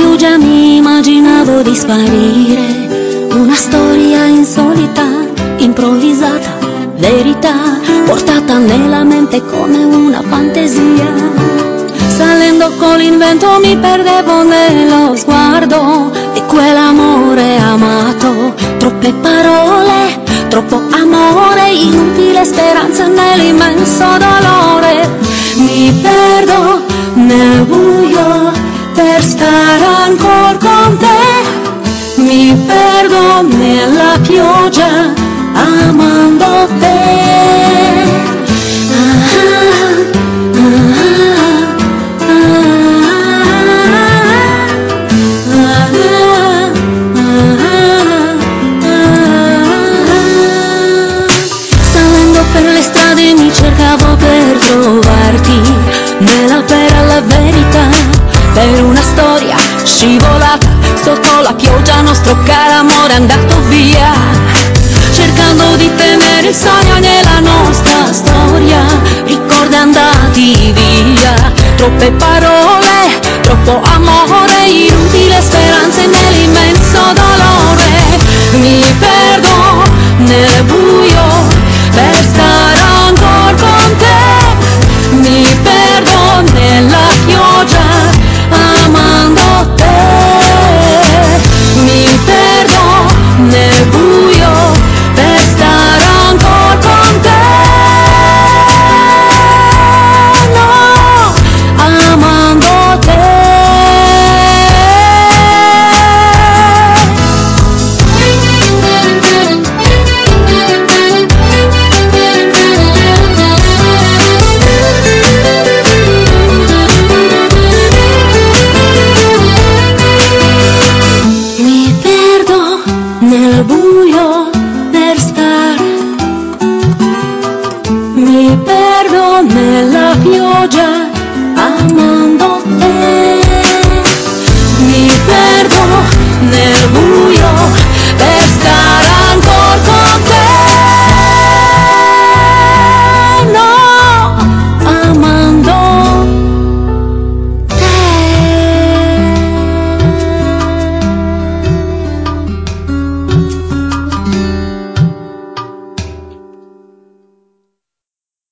pioggia mi immaginavo di sparire, una storia insolita, improvvisata, verità, portata nella mente come una fantasia. Salendo con l'invento mi perdevo nello sguardo di quell'amore amato, troppe parole, troppo amore, inutile speranza nell'immenso dolore. Mi perdo nel buio ancora con te, mi perdo nella pioggia amando te. Cercavo per trovarti, nella per la verità, per una storia scivolata sotto la pioggia, nostro caro amore è andato via, cercando di tenere il sogno nella nostra storia, ricordi andati via, troppe parole, troppo amore, inutile speranze nell'immenso dolore, mi perdo